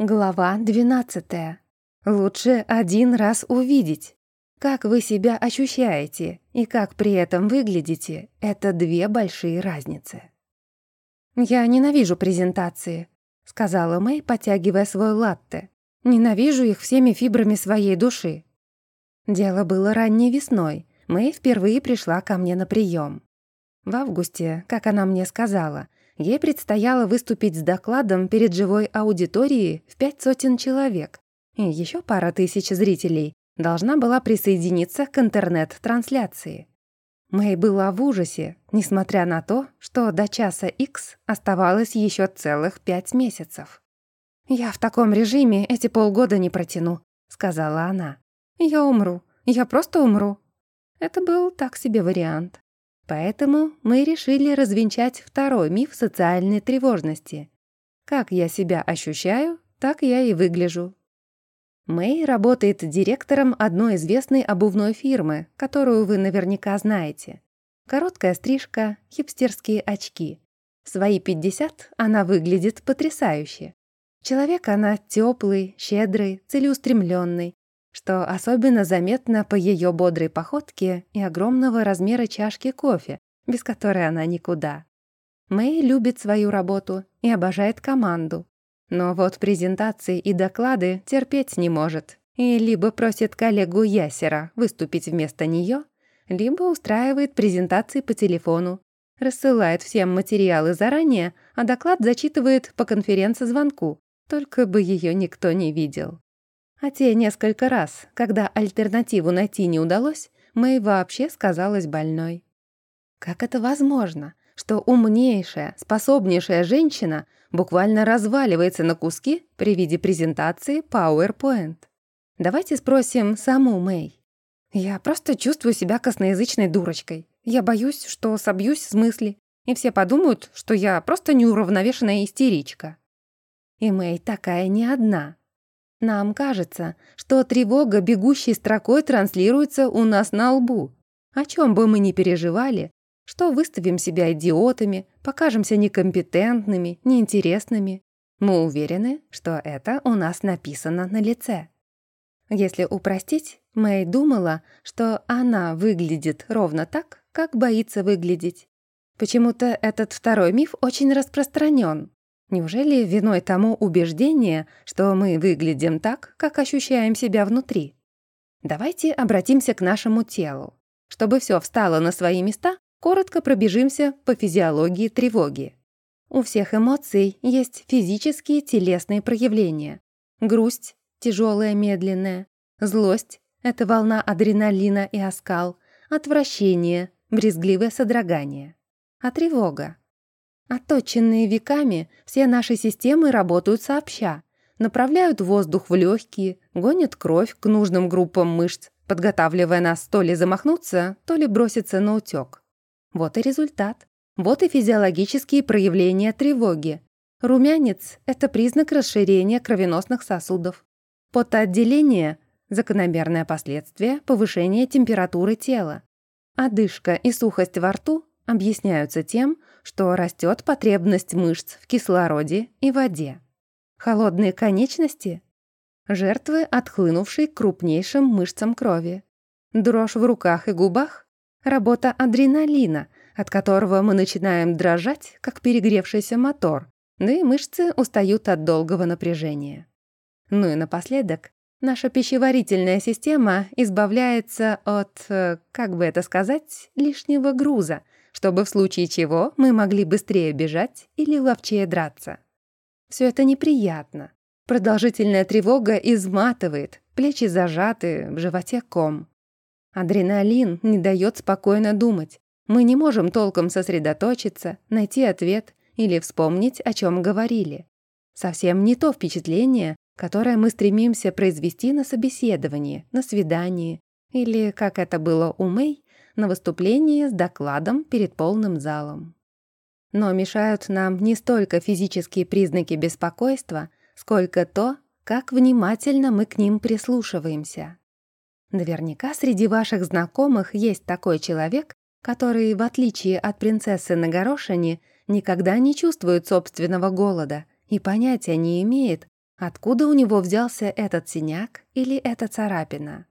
Глава 12. Лучше один раз увидеть. Как вы себя ощущаете и как при этом выглядите — это две большие разницы. «Я ненавижу презентации», — сказала Мэй, потягивая свой латте. «Ненавижу их всеми фибрами своей души». Дело было ранней весной. Мэй впервые пришла ко мне на прием. В августе, как она мне сказала, Ей предстояло выступить с докладом перед живой аудиторией в пять сотен человек, и еще пара тысяч зрителей должна была присоединиться к интернет-трансляции. Мэй была в ужасе, несмотря на то, что до часа X оставалось еще целых пять месяцев. «Я в таком режиме эти полгода не протяну», — сказала она. «Я умру. Я просто умру». Это был так себе вариант. Поэтому мы решили развенчать второй миф социальной тревожности. Как я себя ощущаю, так я и выгляжу. Мэй работает директором одной известной обувной фирмы, которую вы наверняка знаете. Короткая стрижка, хипстерские очки. Свои 50 она выглядит потрясающе. Человек она теплый, щедрый, целеустремленный, что особенно заметно по ее бодрой походке и огромного размера чашки кофе, без которой она никуда. Мэй любит свою работу и обожает команду. Но вот презентации и доклады терпеть не может. И либо просит коллегу Ясера выступить вместо нее, либо устраивает презентации по телефону, рассылает всем материалы заранее, а доклад зачитывает по конференц-звонку, только бы ее никто не видел. А те несколько раз, когда альтернативу найти не удалось, Мэй вообще сказалась больной. Как это возможно, что умнейшая, способнейшая женщина буквально разваливается на куски при виде презентации PowerPoint? Давайте спросим саму Мэй. Я просто чувствую себя косноязычной дурочкой. Я боюсь, что собьюсь с мысли, и все подумают, что я просто неуравновешенная истеричка. И Мэй такая не одна. Нам кажется, что тревога бегущей строкой транслируется у нас на лбу. О чем бы мы ни переживали, что выставим себя идиотами, покажемся некомпетентными, неинтересными, мы уверены, что это у нас написано на лице. Если упростить, Мэй думала, что она выглядит ровно так, как боится выглядеть. Почему-то этот второй миф очень распространен. Неужели виной тому убеждение, что мы выглядим так, как ощущаем себя внутри? Давайте обратимся к нашему телу. Чтобы все встало на свои места, коротко пробежимся по физиологии тревоги. У всех эмоций есть физические телесные проявления. Грусть – тяжелая, медленная. Злость – это волна адреналина и оскал. Отвращение – брезгливое содрогание. А тревога Отточенные веками, все наши системы работают сообща, направляют воздух в легкие, гонят кровь к нужным группам мышц, подготавливая нас то ли замахнуться, то ли броситься на утек. Вот и результат. Вот и физиологические проявления тревоги. Румянец – это признак расширения кровеносных сосудов. Потоотделение – закономерное последствие повышения температуры тела. Одышка и сухость во рту объясняются тем, что растет потребность мышц в кислороде и воде. Холодные конечности – жертвы, отхлынувшей к крупнейшим мышцам крови. Дрожь в руках и губах – работа адреналина, от которого мы начинаем дрожать, как перегревшийся мотор, да и мышцы устают от долгого напряжения. Ну и напоследок, наша пищеварительная система избавляется от, э, как бы это сказать, лишнего груза – чтобы в случае чего мы могли быстрее бежать или ловчее драться. Все это неприятно. Продолжительная тревога изматывает, плечи зажаты, в животе ком. Адреналин не дает спокойно думать. Мы не можем толком сосредоточиться, найти ответ или вспомнить, о чем говорили. Совсем не то впечатление, которое мы стремимся произвести на собеседовании, на свидании, или, как это было у Мэй, на выступление с докладом перед полным залом. Но мешают нам не столько физические признаки беспокойства, сколько то, как внимательно мы к ним прислушиваемся. Наверняка среди ваших знакомых есть такой человек, который, в отличие от принцессы на горошине, никогда не чувствует собственного голода и понятия не имеет, Откуда у него взялся этот синяк или эта царапина?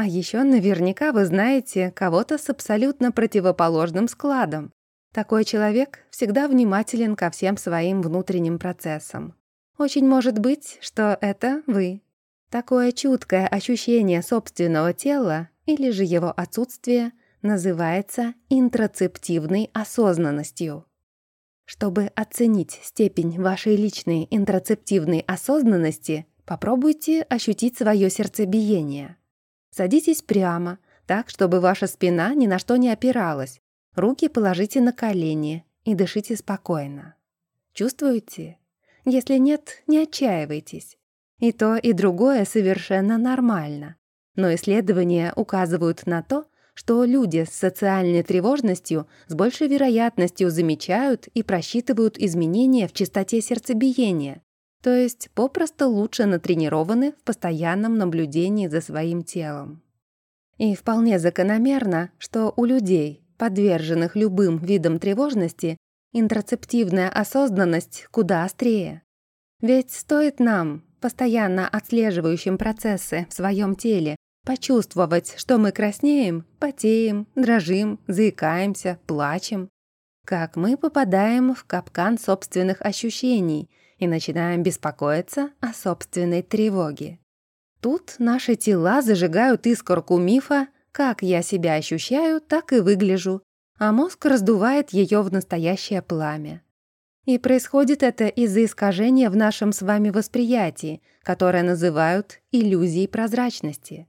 А еще наверняка вы знаете кого-то с абсолютно противоположным складом. Такой человек всегда внимателен ко всем своим внутренним процессам. Очень может быть, что это вы. Такое чуткое ощущение собственного тела или же его отсутствие называется интрацептивной осознанностью. Чтобы оценить степень вашей личной интрацептивной осознанности, попробуйте ощутить свое сердцебиение. Садитесь прямо, так, чтобы ваша спина ни на что не опиралась. Руки положите на колени и дышите спокойно. Чувствуете? Если нет, не отчаивайтесь. И то, и другое совершенно нормально. Но исследования указывают на то, что люди с социальной тревожностью с большей вероятностью замечают и просчитывают изменения в частоте сердцебиения, то есть попросту лучше натренированы в постоянном наблюдении за своим телом. И вполне закономерно, что у людей, подверженных любым видам тревожности, интрацептивная осознанность куда острее. Ведь стоит нам, постоянно отслеживающим процессы в своем теле, Почувствовать, что мы краснеем, потеем, дрожим, заикаемся, плачем. Как мы попадаем в капкан собственных ощущений и начинаем беспокоиться о собственной тревоге. Тут наши тела зажигают искорку мифа «как я себя ощущаю, так и выгляжу», а мозг раздувает ее в настоящее пламя. И происходит это из-за искажения в нашем с вами восприятии, которое называют иллюзией прозрачности.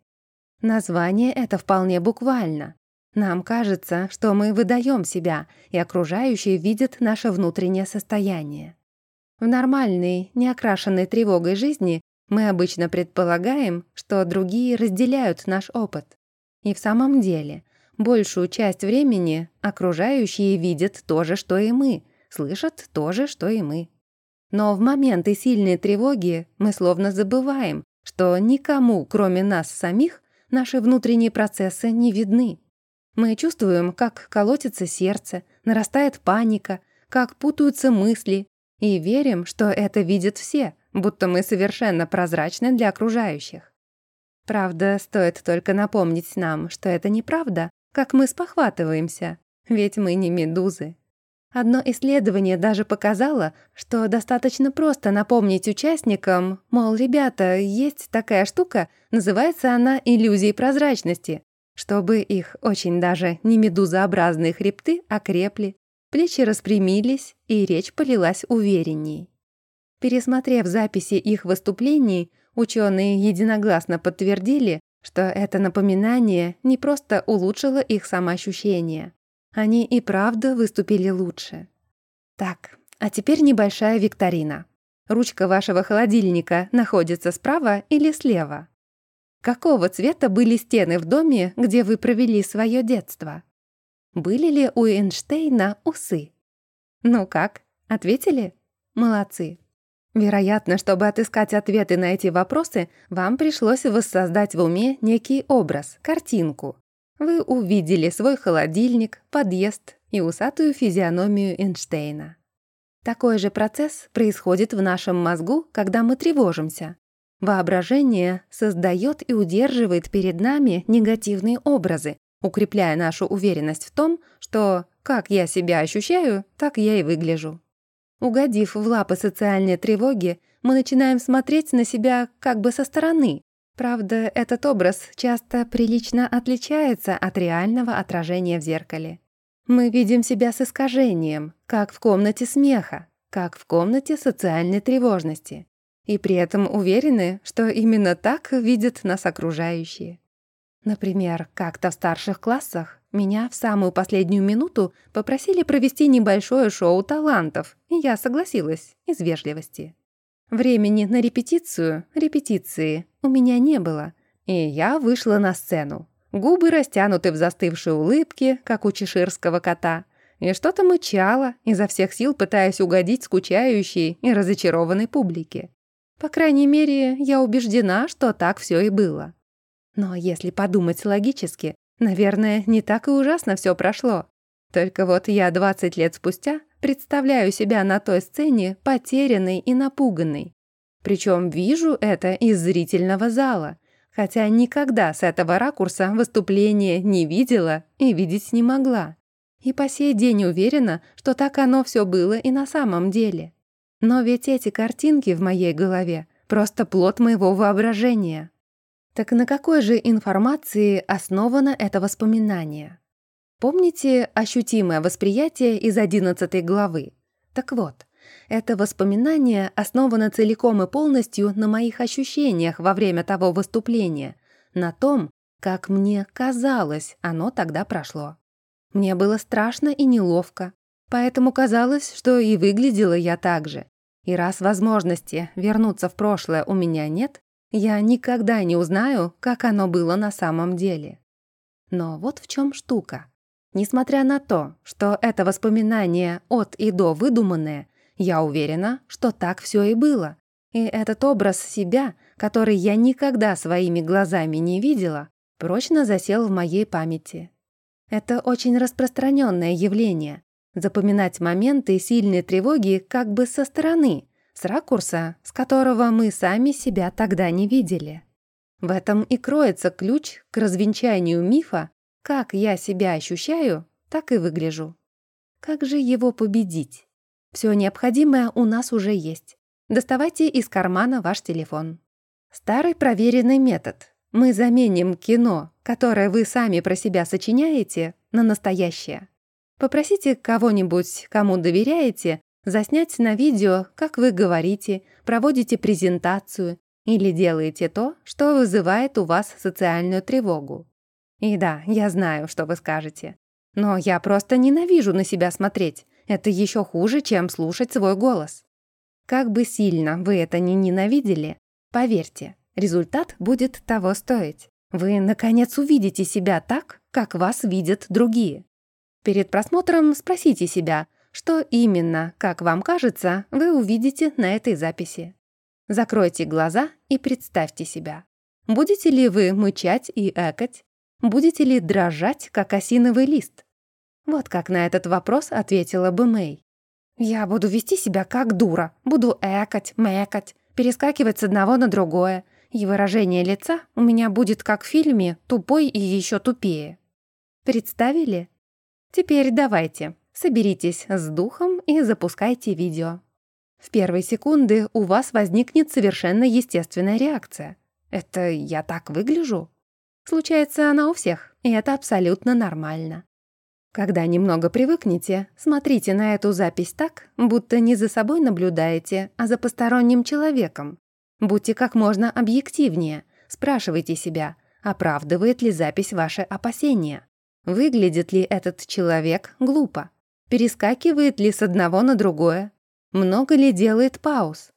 Название это вполне буквально. Нам кажется, что мы выдаем себя, и окружающие видят наше внутреннее состояние. В нормальной, неокрашенной тревогой жизни мы обычно предполагаем, что другие разделяют наш опыт. И в самом деле, большую часть времени окружающие видят то же, что и мы, слышат то же, что и мы. Но в моменты сильной тревоги мы словно забываем, что никому, кроме нас самих, Наши внутренние процессы не видны. Мы чувствуем, как колотится сердце, нарастает паника, как путаются мысли, и верим, что это видят все, будто мы совершенно прозрачны для окружающих. Правда, стоит только напомнить нам, что это неправда, как мы спохватываемся, ведь мы не медузы. Одно исследование даже показало, что достаточно просто напомнить участникам, мол, ребята, есть такая штука, называется она иллюзией прозрачности, чтобы их очень даже не медузообразные хребты окрепли, плечи распрямились и речь полилась уверенней. Пересмотрев записи их выступлений, ученые единогласно подтвердили, что это напоминание не просто улучшило их самоощущение, они и правда выступили лучше. Так, а теперь небольшая викторина. Ручка вашего холодильника находится справа или слева? Какого цвета были стены в доме, где вы провели свое детство? Были ли у Эйнштейна усы? Ну как, ответили? Молодцы. Вероятно, чтобы отыскать ответы на эти вопросы, вам пришлось воссоздать в уме некий образ, картинку, вы увидели свой холодильник, подъезд и усатую физиономию Эйнштейна. Такой же процесс происходит в нашем мозгу, когда мы тревожимся. Воображение создает и удерживает перед нами негативные образы, укрепляя нашу уверенность в том, что как я себя ощущаю, так я и выгляжу. Угодив в лапы социальной тревоги, мы начинаем смотреть на себя как бы со стороны, Правда, этот образ часто прилично отличается от реального отражения в зеркале. Мы видим себя с искажением, как в комнате смеха, как в комнате социальной тревожности. И при этом уверены, что именно так видят нас окружающие. Например, как-то в старших классах меня в самую последнюю минуту попросили провести небольшое шоу талантов, и я согласилась из вежливости. Времени на репетицию, репетиции, у меня не было, и я вышла на сцену. Губы растянуты в застывшей улыбке, как у чеширского кота, и что-то мычала, изо всех сил пытаясь угодить скучающей и разочарованной публике. По крайней мере, я убеждена, что так все и было. Но если подумать логически, наверное, не так и ужасно все прошло. Только вот я 20 лет спустя представляю себя на той сцене потерянной и напуганной. Причем вижу это из зрительного зала, хотя никогда с этого ракурса выступления не видела и видеть не могла. И по сей день уверена, что так оно все было и на самом деле. Но ведь эти картинки в моей голове просто плод моего воображения. Так на какой же информации основано это воспоминание? Помните ощутимое восприятие из 11 главы? Так вот, это воспоминание основано целиком и полностью на моих ощущениях во время того выступления, на том, как мне казалось, оно тогда прошло. Мне было страшно и неловко, поэтому казалось, что и выглядела я так же. И раз возможности вернуться в прошлое у меня нет, я никогда не узнаю, как оно было на самом деле. Но вот в чем штука. Несмотря на то, что это воспоминание от и до выдуманное, я уверена, что так все и было. И этот образ себя, который я никогда своими глазами не видела, прочно засел в моей памяти. Это очень распространенное явление — запоминать моменты сильной тревоги как бы со стороны, с ракурса, с которого мы сами себя тогда не видели. В этом и кроется ключ к развенчанию мифа как я себя ощущаю, так и выгляжу. Как же его победить? Все необходимое у нас уже есть. Доставайте из кармана ваш телефон. Старый проверенный метод. Мы заменим кино, которое вы сами про себя сочиняете, на настоящее. Попросите кого-нибудь, кому доверяете, заснять на видео, как вы говорите, проводите презентацию или делаете то, что вызывает у вас социальную тревогу. И да, я знаю, что вы скажете. Но я просто ненавижу на себя смотреть. Это еще хуже, чем слушать свой голос. Как бы сильно вы это ни ненавидели, поверьте, результат будет того стоить. Вы, наконец, увидите себя так, как вас видят другие. Перед просмотром спросите себя, что именно, как вам кажется, вы увидите на этой записи. Закройте глаза и представьте себя. Будете ли вы мычать и экать? Будете ли дрожать, как осиновый лист? Вот как на этот вопрос ответила бы Мэй. «Я буду вести себя как дура, буду экать, мэкать, перескакивать с одного на другое, и выражение лица у меня будет как в фильме «Тупой и еще тупее». Представили? Теперь давайте, соберитесь с духом и запускайте видео. В первые секунды у вас возникнет совершенно естественная реакция. Это я так выгляжу? Случается она у всех, и это абсолютно нормально. Когда немного привыкнете, смотрите на эту запись так, будто не за собой наблюдаете, а за посторонним человеком. Будьте как можно объективнее, спрашивайте себя, оправдывает ли запись ваши опасения. Выглядит ли этот человек глупо? Перескакивает ли с одного на другое? Много ли делает пауз?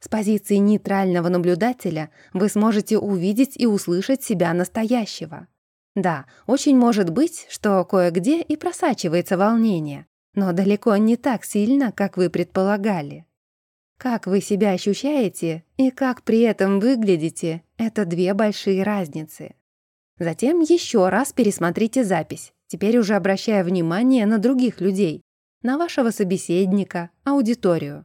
С позиции нейтрального наблюдателя вы сможете увидеть и услышать себя настоящего. Да, очень может быть, что кое-где и просачивается волнение, но далеко не так сильно, как вы предполагали. Как вы себя ощущаете и как при этом выглядите — это две большие разницы. Затем еще раз пересмотрите запись, теперь уже обращая внимание на других людей, на вашего собеседника, аудиторию.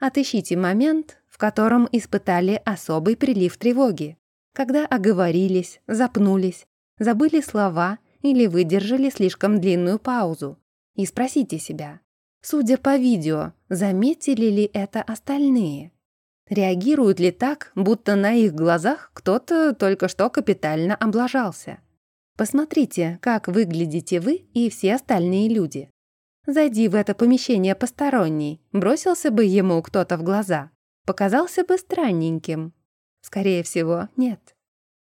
Отыщите момент, котором испытали особый прилив тревоги, когда оговорились, запнулись, забыли слова или выдержали слишком длинную паузу. И спросите себя, судя по видео, заметили ли это остальные? Реагируют ли так, будто на их глазах кто-то только что капитально облажался? Посмотрите, как выглядите вы и все остальные люди. Зайди в это помещение посторонний, бросился бы ему кто-то в глаза показался бы странненьким. Скорее всего, нет.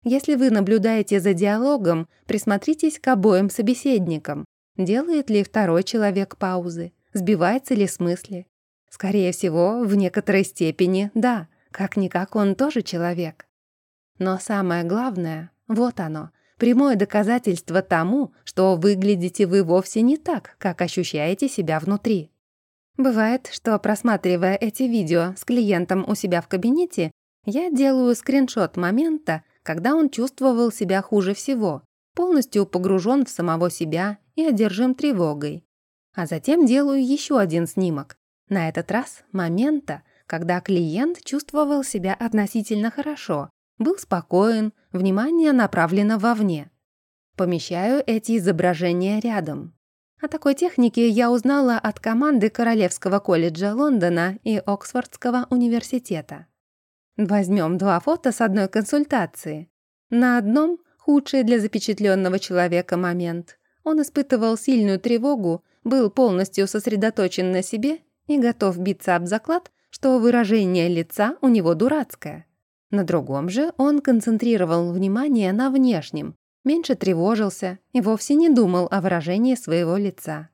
Если вы наблюдаете за диалогом, присмотритесь к обоим собеседникам. Делает ли второй человек паузы? Сбивается ли с мысли? Скорее всего, в некоторой степени да, как-никак он тоже человек. Но самое главное, вот оно, прямое доказательство тому, что выглядите вы вовсе не так, как ощущаете себя внутри. Бывает, что, просматривая эти видео с клиентом у себя в кабинете, я делаю скриншот момента, когда он чувствовал себя хуже всего, полностью погружен в самого себя и одержим тревогой. А затем делаю еще один снимок. На этот раз момента, когда клиент чувствовал себя относительно хорошо, был спокоен, внимание направлено вовне. Помещаю эти изображения рядом. О такой технике я узнала от команды Королевского колледжа Лондона и Оксфордского университета. Возьмем два фото с одной консультации. На одном – худший для запечатленного человека момент. Он испытывал сильную тревогу, был полностью сосредоточен на себе и готов биться об заклад, что выражение лица у него дурацкое. На другом же он концентрировал внимание на внешнем, меньше тревожился и вовсе не думал о выражении своего лица.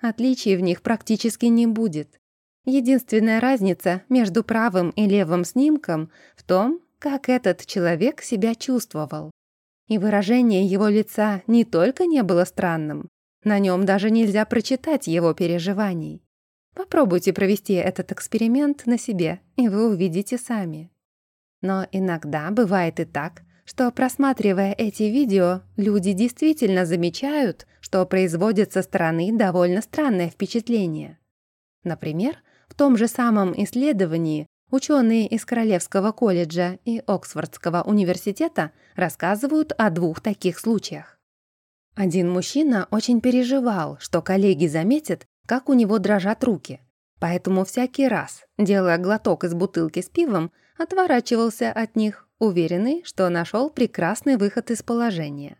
Отличий в них практически не будет. Единственная разница между правым и левым снимком в том, как этот человек себя чувствовал. И выражение его лица не только не было странным, на нем даже нельзя прочитать его переживаний. Попробуйте провести этот эксперимент на себе, и вы увидите сами. Но иногда бывает и так, что, просматривая эти видео, люди действительно замечают, что производят со стороны довольно странное впечатление. Например, в том же самом исследовании ученые из Королевского колледжа и Оксфордского университета рассказывают о двух таких случаях. Один мужчина очень переживал, что коллеги заметят, как у него дрожат руки, поэтому всякий раз, делая глоток из бутылки с пивом, отворачивался от них уверенный, что нашел прекрасный выход из положения.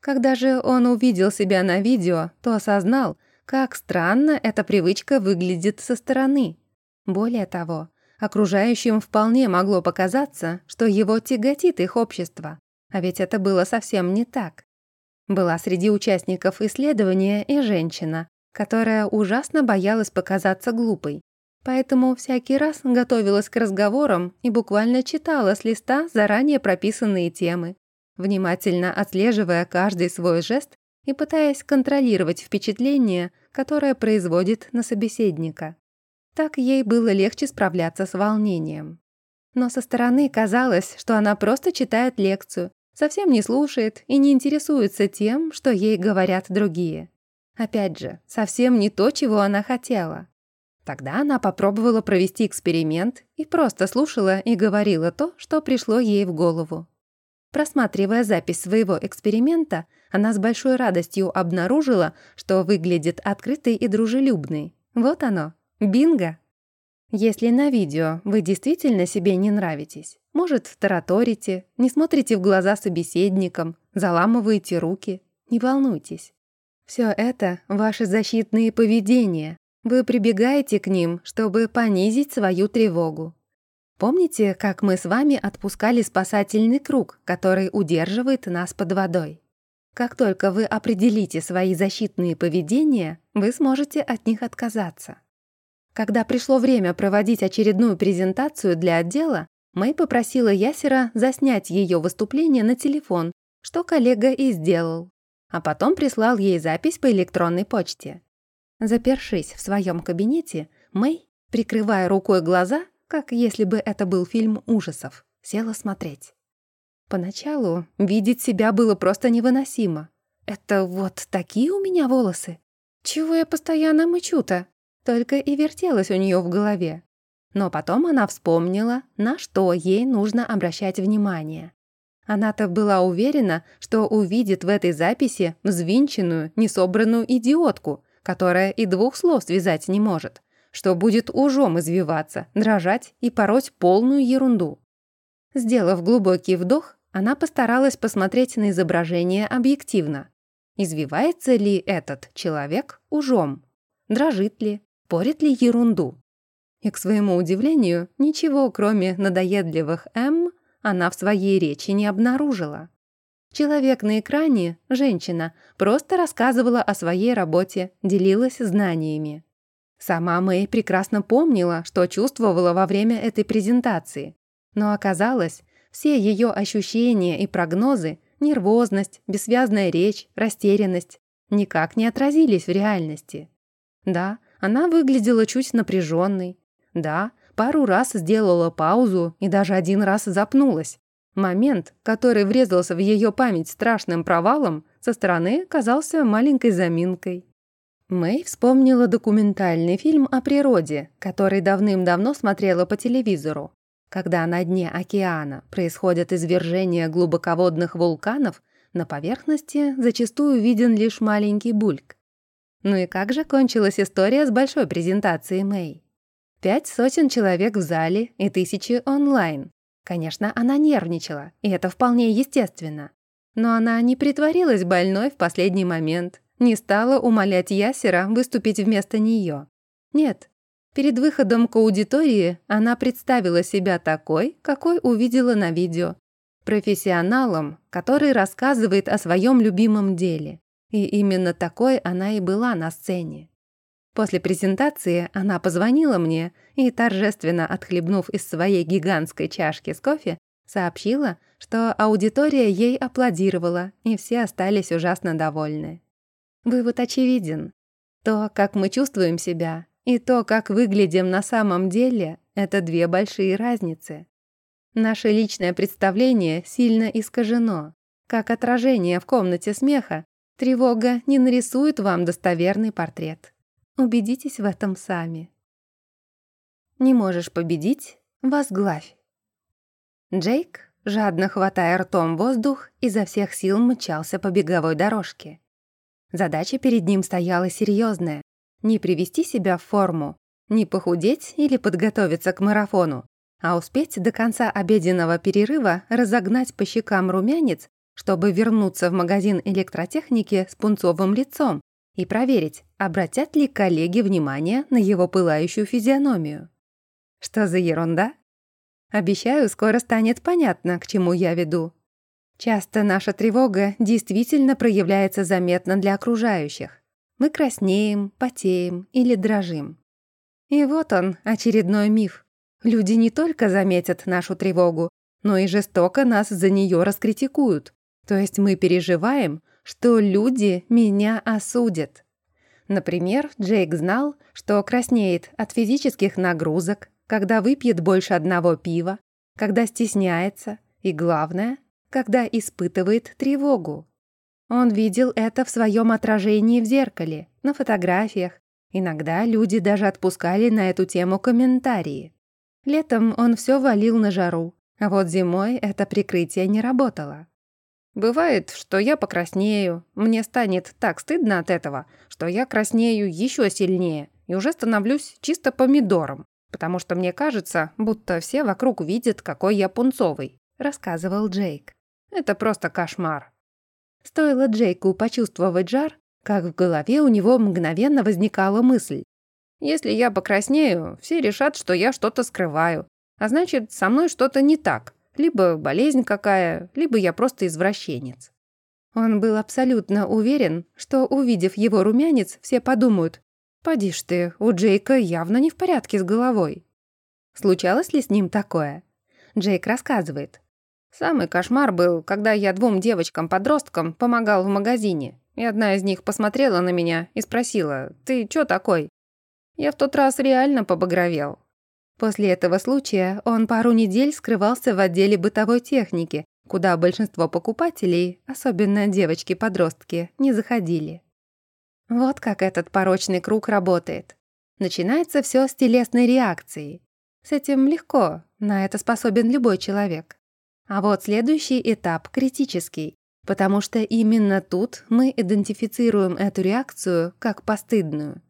Когда же он увидел себя на видео, то осознал, как странно эта привычка выглядит со стороны. Более того, окружающим вполне могло показаться, что его тяготит их общество, а ведь это было совсем не так. Была среди участников исследования и женщина, которая ужасно боялась показаться глупой, Поэтому всякий раз готовилась к разговорам и буквально читала с листа заранее прописанные темы, внимательно отслеживая каждый свой жест и пытаясь контролировать впечатление, которое производит на собеседника. Так ей было легче справляться с волнением. Но со стороны казалось, что она просто читает лекцию, совсем не слушает и не интересуется тем, что ей говорят другие. Опять же, совсем не то, чего она хотела. Тогда она попробовала провести эксперимент и просто слушала и говорила то, что пришло ей в голову. Просматривая запись своего эксперимента, она с большой радостью обнаружила, что выглядит открытой и дружелюбной. Вот оно, бинго! Если на видео вы действительно себе не нравитесь, может, тараторите, не смотрите в глаза собеседникам, заламываете руки, не волнуйтесь. Все это ваши защитные поведения, вы прибегаете к ним, чтобы понизить свою тревогу. Помните, как мы с вами отпускали спасательный круг, который удерживает нас под водой? Как только вы определите свои защитные поведения, вы сможете от них отказаться. Когда пришло время проводить очередную презентацию для отдела, Мэй попросила Ясера заснять ее выступление на телефон, что коллега и сделал, а потом прислал ей запись по электронной почте. Запершись в своем кабинете, Мэй, прикрывая рукой глаза, как если бы это был фильм ужасов, села смотреть. Поначалу видеть себя было просто невыносимо. Это вот такие у меня волосы? Чего я постоянно мычу-то? Только и вертелось у нее в голове. Но потом она вспомнила, на что ей нужно обращать внимание. Она-то была уверена, что увидит в этой записи взвинченную, несобранную идиотку, которая и двух слов связать не может, что будет ужом извиваться, дрожать и пороть полную ерунду. Сделав глубокий вдох, она постаралась посмотреть на изображение объективно. Извивается ли этот человек ужом? Дрожит ли? Порит ли ерунду? И, к своему удивлению, ничего, кроме надоедливых «М», она в своей речи не обнаружила. Человек на экране, женщина, просто рассказывала о своей работе, делилась знаниями. Сама Мэй прекрасно помнила, что чувствовала во время этой презентации. Но оказалось, все ее ощущения и прогнозы, нервозность, бессвязная речь, растерянность, никак не отразились в реальности. Да, она выглядела чуть напряженной. Да, пару раз сделала паузу и даже один раз запнулась. Момент, который врезался в ее память страшным провалом, со стороны казался маленькой заминкой. Мэй вспомнила документальный фильм о природе, который давным-давно смотрела по телевизору. Когда на дне океана происходят извержения глубоководных вулканов, на поверхности зачастую виден лишь маленький бульк. Ну и как же кончилась история с большой презентацией Мэй? Пять сотен человек в зале и тысячи онлайн. Конечно, она нервничала, и это вполне естественно. Но она не притворилась больной в последний момент, не стала умолять Ясера выступить вместо нее. Нет, перед выходом к аудитории она представила себя такой, какой увидела на видео. Профессионалом, который рассказывает о своем любимом деле. И именно такой она и была на сцене. После презентации она позвонила мне и, торжественно отхлебнув из своей гигантской чашки с кофе, сообщила, что аудитория ей аплодировала, и все остались ужасно довольны. Вывод очевиден. То, как мы чувствуем себя, и то, как выглядим на самом деле, это две большие разницы. Наше личное представление сильно искажено. Как отражение в комнате смеха, тревога не нарисует вам достоверный портрет. Убедитесь в этом сами. Не можешь победить — возглавь. Джейк, жадно хватая ртом воздух, изо всех сил мчался по беговой дорожке. Задача перед ним стояла серьезная: не привести себя в форму, не похудеть или подготовиться к марафону, а успеть до конца обеденного перерыва разогнать по щекам румянец, чтобы вернуться в магазин электротехники с пунцовым лицом и проверить, обратят ли коллеги внимание на его пылающую физиономию. Что за ерунда? Обещаю, скоро станет понятно, к чему я веду. Часто наша тревога действительно проявляется заметно для окружающих. Мы краснеем, потеем или дрожим. И вот он, очередной миф. Люди не только заметят нашу тревогу, но и жестоко нас за нее раскритикуют. То есть мы переживаем, что люди меня осудят. Например, Джейк знал, что краснеет от физических нагрузок, когда выпьет больше одного пива, когда стесняется и, главное, когда испытывает тревогу. Он видел это в своем отражении в зеркале, на фотографиях. Иногда люди даже отпускали на эту тему комментарии. Летом он все валил на жару, а вот зимой это прикрытие не работало. Бывает, что я покраснею, мне станет так стыдно от этого, что я краснею еще сильнее и уже становлюсь чисто помидором, потому что мне кажется, будто все вокруг видят, какой я пунцовый», — рассказывал Джейк. «Это просто кошмар». Стоило Джейку почувствовать жар, как в голове у него мгновенно возникала мысль. «Если я покраснею, все решат, что я что-то скрываю, а значит, со мной что-то не так, либо болезнь какая, либо я просто извращенец». Он был абсолютно уверен, что, увидев его румянец, все подумают, «Поди ж ты, у Джейка явно не в порядке с головой». Случалось ли с ним такое? Джейк рассказывает. «Самый кошмар был, когда я двум девочкам-подросткам помогал в магазине, и одна из них посмотрела на меня и спросила, «Ты чё такой?» Я в тот раз реально побагровел. После этого случая он пару недель скрывался в отделе бытовой техники, куда большинство покупателей, особенно девочки-подростки, не заходили. Вот как этот порочный круг работает. Начинается все с телесной реакции. С этим легко, на это способен любой человек. А вот следующий этап критический, потому что именно тут мы идентифицируем эту реакцию как постыдную.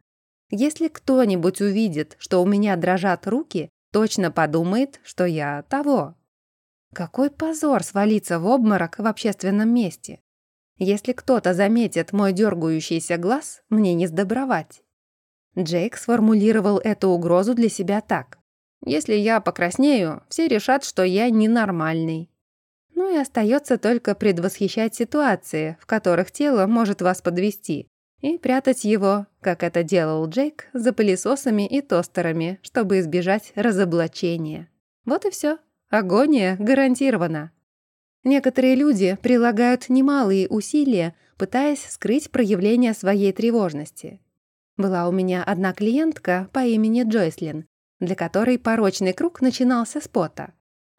Если кто-нибудь увидит, что у меня дрожат руки, точно подумает, что я того. Какой позор свалиться в обморок в общественном месте. Если кто-то заметит мой дергающийся глаз, мне не сдобровать. Джейк сформулировал эту угрозу для себя так. Если я покраснею, все решат, что я ненормальный. Ну и остается только предвосхищать ситуации, в которых тело может вас подвести, и прятать его, как это делал Джейк, за пылесосами и тостерами, чтобы избежать разоблачения. Вот и все. Агония гарантирована. Некоторые люди прилагают немалые усилия, пытаясь скрыть проявление своей тревожности. Была у меня одна клиентка по имени Джойслин, для которой порочный круг начинался с пота.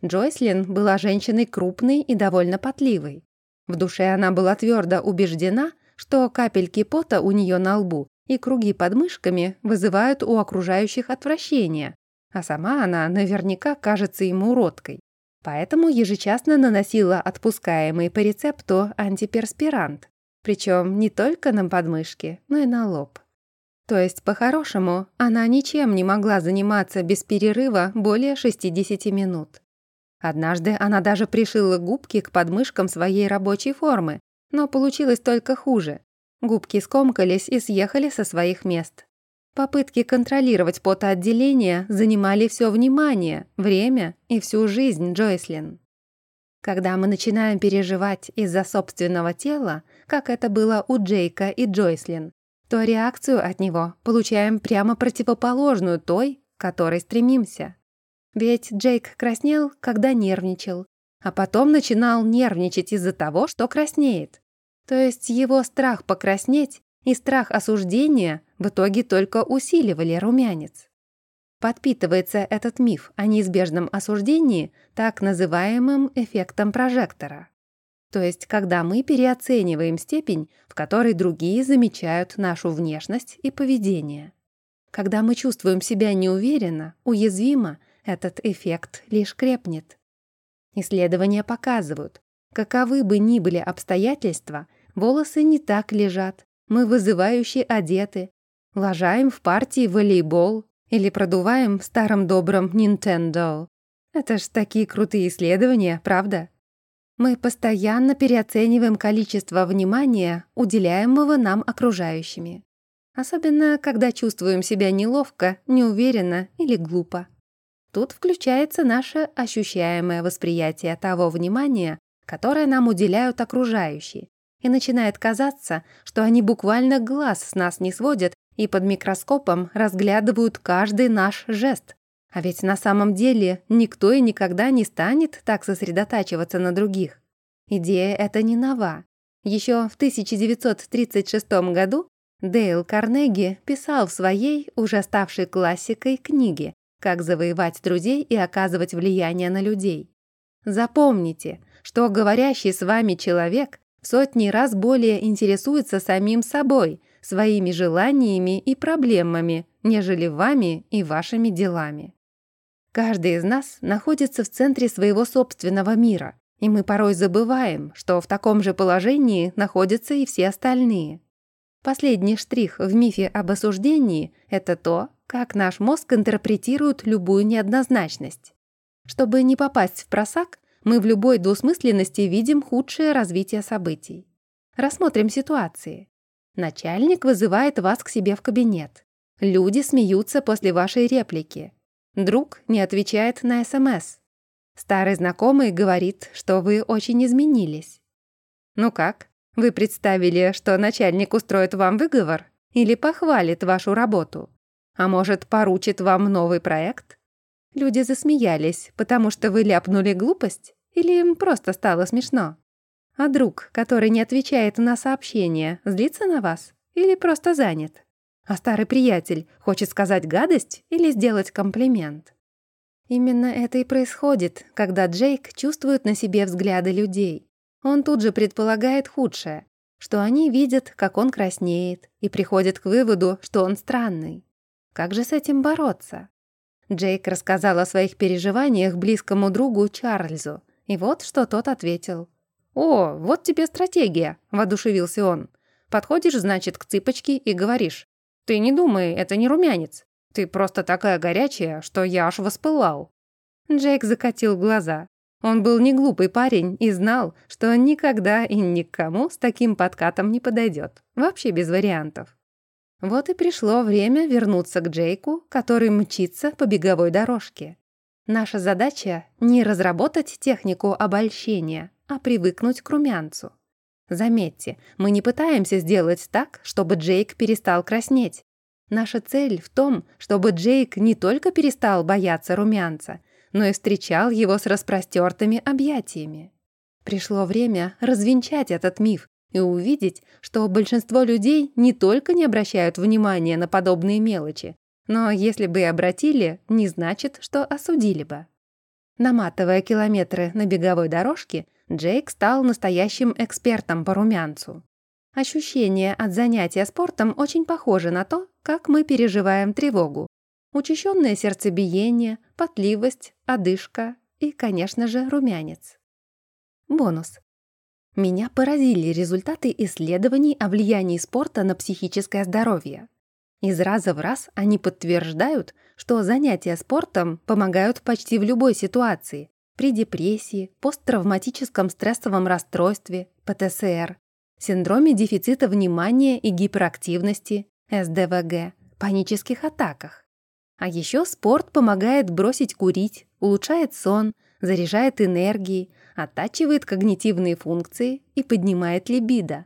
Джойслин была женщиной крупной и довольно потливой. В душе она была твердо убеждена, что капельки пота у нее на лбу и круги под мышками вызывают у окружающих отвращение, а сама она наверняка кажется ему уродкой. Поэтому ежечасно наносила отпускаемый по рецепту антиперспирант, причем не только на подмышки, но и на лоб. То есть, по-хорошему, она ничем не могла заниматься без перерыва более 60 минут. Однажды она даже пришила губки к подмышкам своей рабочей формы, но получилось только хуже. Губки скомкались и съехали со своих мест. Попытки контролировать потоотделение занимали все внимание, время и всю жизнь Джойслин. Когда мы начинаем переживать из-за собственного тела, как это было у Джейка и Джойслин, то реакцию от него получаем прямо противоположную той, к которой стремимся. Ведь Джейк краснел, когда нервничал, а потом начинал нервничать из-за того, что краснеет. То есть его страх покраснеть и страх осуждения в итоге только усиливали румянец. Подпитывается этот миф о неизбежном осуждении так называемым эффектом прожектора. То есть, когда мы переоцениваем степень, в которой другие замечают нашу внешность и поведение. Когда мы чувствуем себя неуверенно, уязвимо, этот эффект лишь крепнет. Исследования показывают, каковы бы ни были обстоятельства, волосы не так лежат, мы вызывающе одеты, лажаем в партии волейбол или продуваем в старом добром Nintendo. Это ж такие крутые исследования, правда? Мы постоянно переоцениваем количество внимания, уделяемого нам окружающими. Особенно, когда чувствуем себя неловко, неуверенно или глупо. Тут включается наше ощущаемое восприятие того внимания, которое нам уделяют окружающие, и начинает казаться, что они буквально глаз с нас не сводят и под микроскопом разглядывают каждый наш жест, а ведь на самом деле никто и никогда не станет так сосредотачиваться на других. Идея эта не нова. Еще в 1936 году Дейл Карнеги писал в своей, уже ставшей классикой, книге «Как завоевать друзей и оказывать влияние на людей». Запомните, что говорящий с вами человек сотни раз более интересуется самим собой, своими желаниями и проблемами, нежели вами и вашими делами. Каждый из нас находится в центре своего собственного мира, и мы порой забываем, что в таком же положении находятся и все остальные. Последний штрих в мифе об осуждении – это то, как наш мозг интерпретирует любую неоднозначность. Чтобы не попасть в просак, мы в любой двусмысленности видим худшее развитие событий. Рассмотрим ситуации. Начальник вызывает вас к себе в кабинет. Люди смеются после вашей реплики. Друг не отвечает на СМС. Старый знакомый говорит, что вы очень изменились. Ну как, вы представили, что начальник устроит вам выговор или похвалит вашу работу? А может, поручит вам новый проект? Люди засмеялись, потому что вы ляпнули глупость? Или им просто стало смешно? А друг, который не отвечает на сообщения, злится на вас? Или просто занят? А старый приятель хочет сказать гадость или сделать комплимент. Именно это и происходит, когда Джейк чувствует на себе взгляды людей. Он тут же предполагает худшее, что они видят, как он краснеет, и приходят к выводу, что он странный. Как же с этим бороться? Джейк рассказал о своих переживаниях близкому другу Чарльзу, и вот что тот ответил. «О, вот тебе стратегия», — воодушевился он. «Подходишь, значит, к цыпочке и говоришь, ты не думай, это не румянец. Ты просто такая горячая, что я аж воспылал». Джейк закатил глаза. Он был не глупый парень и знал, что никогда и никому с таким подкатом не подойдет. Вообще без вариантов. Вот и пришло время вернуться к Джейку, который мчится по беговой дорожке. Наша задача — не разработать технику обольщения, а привыкнуть к румянцу. Заметьте, мы не пытаемся сделать так, чтобы Джейк перестал краснеть. Наша цель в том, чтобы Джейк не только перестал бояться румянца, но и встречал его с распростертыми объятиями. Пришло время развенчать этот миф и увидеть, что большинство людей не только не обращают внимания на подобные мелочи, но если бы и обратили, не значит, что осудили бы. Наматывая километры на беговой дорожке, Джейк стал настоящим экспертом по румянцу. Ощущения от занятия спортом очень похожи на то, как мы переживаем тревогу. Учащенное сердцебиение, потливость, одышка и, конечно же, румянец. Бонус. Меня поразили результаты исследований о влиянии спорта на психическое здоровье. Из раза в раз они подтверждают, что занятия спортом помогают почти в любой ситуации при депрессии, посттравматическом стрессовом расстройстве, ПТСР, синдроме дефицита внимания и гиперактивности, СДВГ, панических атаках. А еще спорт помогает бросить курить, улучшает сон, заряжает энергией, оттачивает когнитивные функции и поднимает либидо.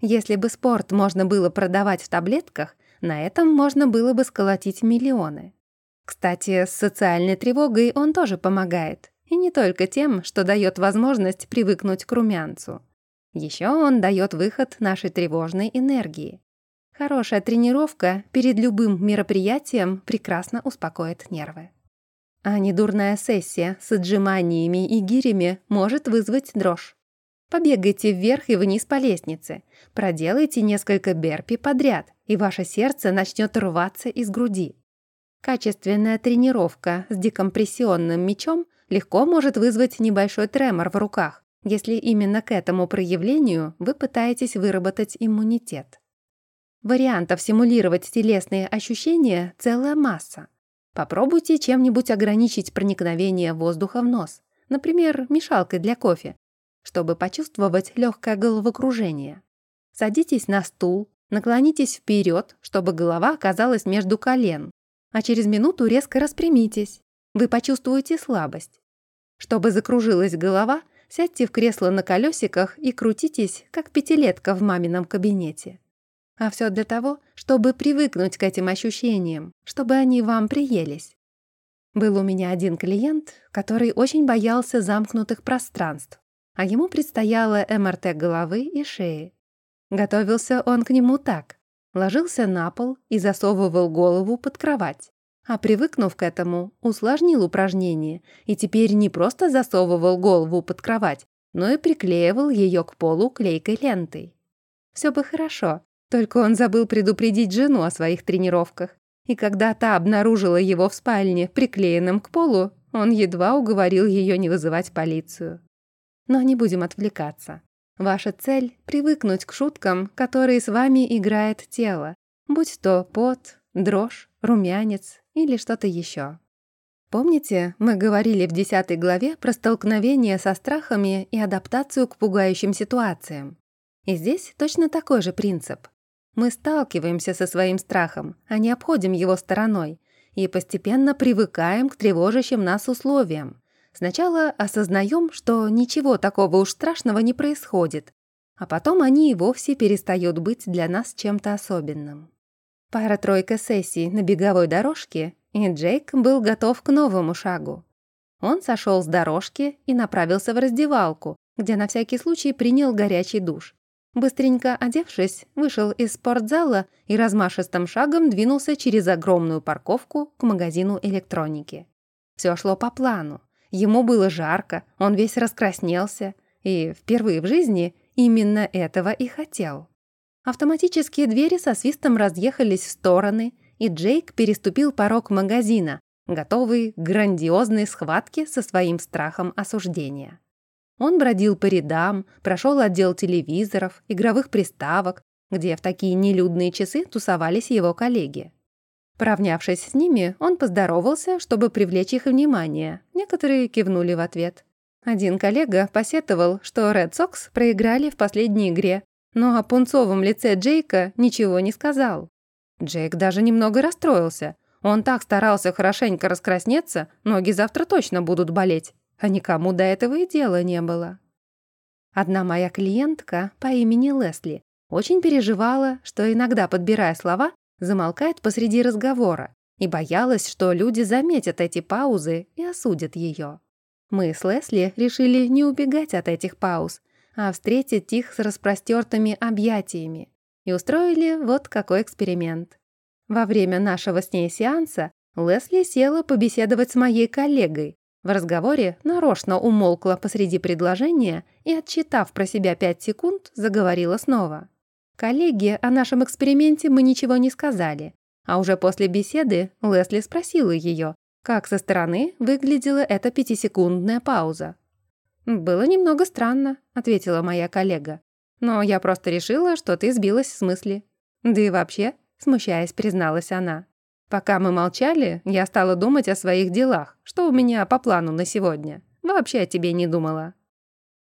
Если бы спорт можно было продавать в таблетках, на этом можно было бы сколотить миллионы. Кстати, с социальной тревогой он тоже помогает. И не только тем, что дает возможность привыкнуть к румянцу. Еще он дает выход нашей тревожной энергии. Хорошая тренировка перед любым мероприятием прекрасно успокоит нервы. А недурная сессия с отжиманиями и гирями может вызвать дрожь. Побегайте вверх и вниз по лестнице, проделайте несколько берпи подряд, и ваше сердце начнет рваться из груди. Качественная тренировка с декомпрессионным мечом легко может вызвать небольшой тремор в руках, если именно к этому проявлению вы пытаетесь выработать иммунитет. Вариантов симулировать телесные ощущения целая масса. Попробуйте чем-нибудь ограничить проникновение воздуха в нос, например, мешалкой для кофе, чтобы почувствовать легкое головокружение. Садитесь на стул, наклонитесь вперед, чтобы голова оказалась между колен, а через минуту резко распрямитесь. Вы почувствуете слабость. Чтобы закружилась голова, сядьте в кресло на колесиках и крутитесь, как пятилетка в мамином кабинете. А все для того, чтобы привыкнуть к этим ощущениям, чтобы они вам приелись. Был у меня один клиент, который очень боялся замкнутых пространств, а ему предстояло МРТ головы и шеи. Готовился он к нему так. Ложился на пол и засовывал голову под кровать. А привыкнув к этому, усложнил упражнение и теперь не просто засовывал голову под кровать, но и приклеивал ее к полу клейкой лентой. Все бы хорошо, только он забыл предупредить жену о своих тренировках. И когда та обнаружила его в спальне, приклеенным к полу, он едва уговорил ее не вызывать полицию. Но не будем отвлекаться. Ваша цель — привыкнуть к шуткам, которые с вами играет тело, будь то пот, дрожь, румянец или что-то еще. Помните, мы говорили в 10 главе про столкновение со страхами и адаптацию к пугающим ситуациям? И здесь точно такой же принцип. Мы сталкиваемся со своим страхом, а не обходим его стороной, и постепенно привыкаем к тревожащим нас условиям. Сначала осознаем, что ничего такого уж страшного не происходит, а потом они и вовсе перестают быть для нас чем-то особенным. Пара-тройка сессий на беговой дорожке, и Джейк был готов к новому шагу. Он сошел с дорожки и направился в раздевалку, где на всякий случай принял горячий душ. Быстренько одевшись, вышел из спортзала и размашистым шагом двинулся через огромную парковку к магазину электроники. Все шло по плану. Ему было жарко, он весь раскраснелся, и впервые в жизни именно этого и хотел. Автоматические двери со свистом разъехались в стороны, и Джейк переступил порог магазина, готовый к грандиозной схватке со своим страхом осуждения. Он бродил по рядам, прошел отдел телевизоров, игровых приставок, где в такие нелюдные часы тусовались его коллеги. Поравнявшись с ними, он поздоровался, чтобы привлечь их внимание. Некоторые кивнули в ответ. Один коллега посетовал, что Red Sox проиграли в последней игре, но о пунцовом лице Джейка ничего не сказал. Джейк даже немного расстроился. Он так старался хорошенько раскраснеться, ноги завтра точно будут болеть а никому до этого и дела не было. Одна моя клиентка по имени Лесли очень переживала, что иногда, подбирая слова, замолкает посреди разговора и боялась, что люди заметят эти паузы и осудят ее. Мы с Лесли решили не убегать от этих пауз, а встретить их с распростертыми объятиями и устроили вот какой эксперимент. Во время нашего с ней сеанса Лесли села побеседовать с моей коллегой, в разговоре нарочно умолкла посреди предложения и, отчитав про себя пять секунд, заговорила снова. Коллеге о нашем эксперименте мы ничего не сказали, а уже после беседы Лесли спросила ее, как со стороны выглядела эта пятисекундная пауза. «Было немного странно», — ответила моя коллега. «Но я просто решила, что ты сбилась с мысли. Да и вообще, смущаясь, призналась она. Пока мы молчали, я стала думать о своих делах, что у меня по плану на сегодня. Вообще о тебе не думала.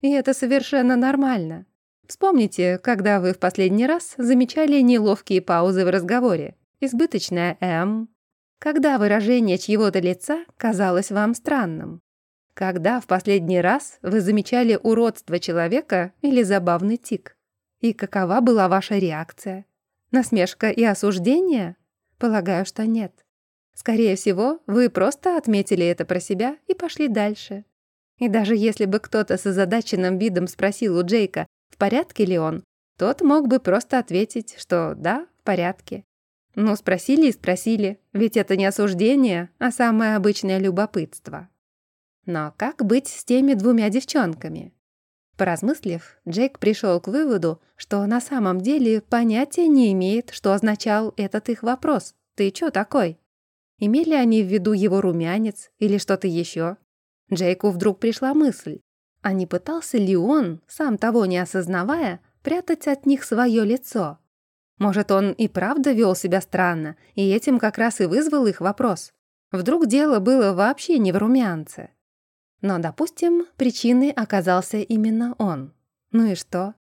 И это совершенно нормально. Вспомните, когда вы в последний раз замечали неловкие паузы в разговоре, избыточная «м», когда выражение чьего-то лица казалось вам странным, когда в последний раз вы замечали уродство человека или забавный тик, и какова была ваша реакция? Насмешка и осуждение? Полагаю, что нет. Скорее всего, вы просто отметили это про себя и пошли дальше. И даже если бы кто-то с озадаченным видом спросил у Джейка, в порядке ли он, тот мог бы просто ответить, что да, в порядке. Ну, спросили и спросили, ведь это не осуждение, а самое обычное любопытство. Но как быть с теми двумя девчонками? Поразмыслив, Джейк пришел к выводу, что на самом деле понятия не имеет, что означал этот их вопрос. «Ты чё такой?» Имели они в виду его румянец или что-то еще? Джейку вдруг пришла мысль, а не пытался ли он, сам того не осознавая, прятать от них свое лицо? Может, он и правда вел себя странно, и этим как раз и вызвал их вопрос. Вдруг дело было вообще не в румянце. Но, допустим, причиной оказался именно он. Ну и что?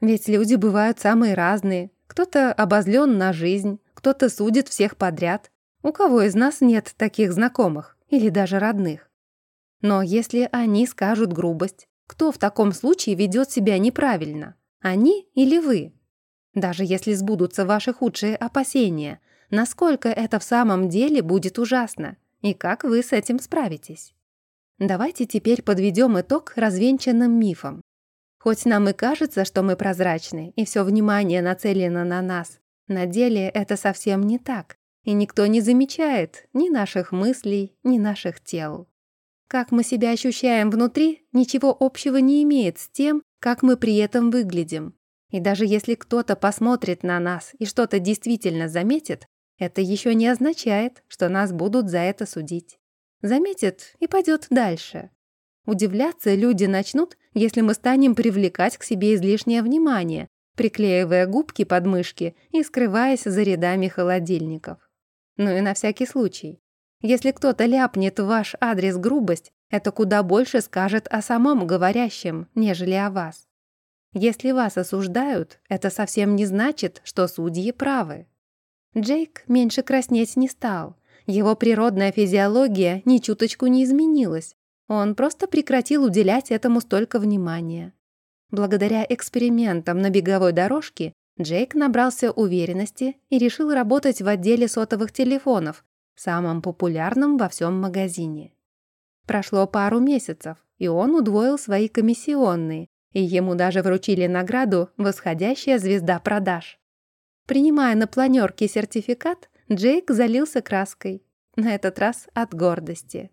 Ведь люди бывают самые разные. Кто-то обозлен на жизнь, кто-то судит всех подряд. У кого из нас нет таких знакомых или даже родных? Но если они скажут грубость, кто в таком случае ведет себя неправильно? Они или вы? Даже если сбудутся ваши худшие опасения, насколько это в самом деле будет ужасно и как вы с этим справитесь? Давайте теперь подведем итог развенчанным мифам. Хоть нам и кажется, что мы прозрачны, и все внимание нацелено на нас, на деле это совсем не так, и никто не замечает ни наших мыслей, ни наших тел. Как мы себя ощущаем внутри, ничего общего не имеет с тем, как мы при этом выглядим. И даже если кто-то посмотрит на нас и что-то действительно заметит, это еще не означает, что нас будут за это судить. Заметит и пойдет дальше. Удивляться люди начнут, если мы станем привлекать к себе излишнее внимание, приклеивая губки под мышки и скрываясь за рядами холодильников. Ну и на всякий случай. Если кто-то ляпнет в ваш адрес грубость, это куда больше скажет о самом говорящем, нежели о вас. Если вас осуждают, это совсем не значит, что судьи правы. Джейк меньше краснеть не стал. Его природная физиология ни чуточку не изменилась. Он просто прекратил уделять этому столько внимания. Благодаря экспериментам на беговой дорожке Джейк набрался уверенности и решил работать в отделе сотовых телефонов, самом популярном во всем магазине. Прошло пару месяцев, и он удвоил свои комиссионные, и ему даже вручили награду «Восходящая звезда продаж». Принимая на планерке сертификат, Джейк залился краской, на этот раз от гордости.